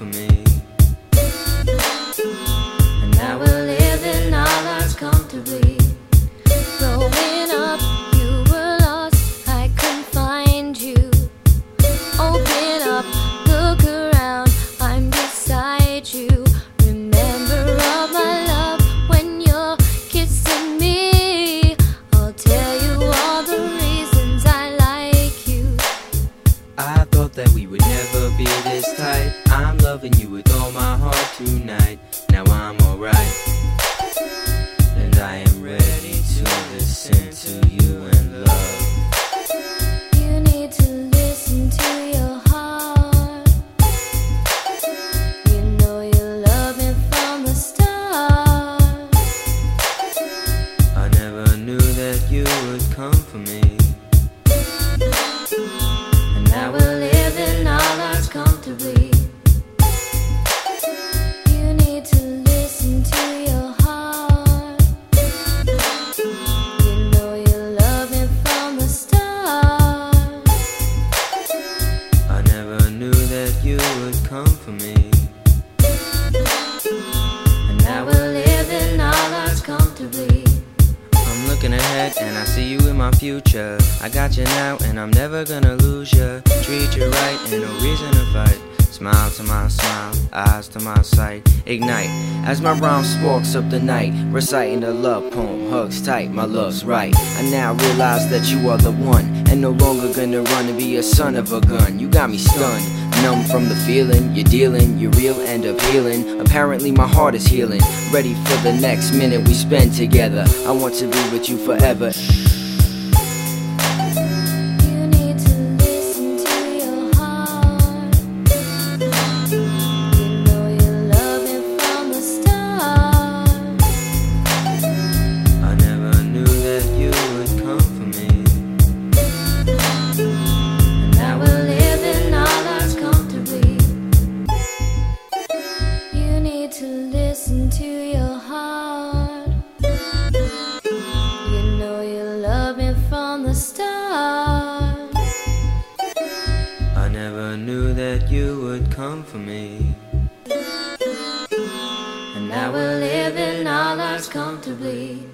for me. tonight. Come for me. And now we're living our lives comfortably. I'm looking ahead and I see you in my future. I got you now and I'm never gonna lose you. Treat you right, and no reason to fight. Smile to my smile, eyes to my sight. Ignite as my rhyme sparks up the night. Reciting a love poem, hugs tight, my love's right. I now realize that you are the one, and no longer gonna run and be a son of a gun. You got me stunned, numb from the feeling. You're dealing, you're real and appealing. Apparently, my heart is healing. Ready for the next minute we spend together. I want to be with you forever. Come for me. And now we're living our lives comfortably.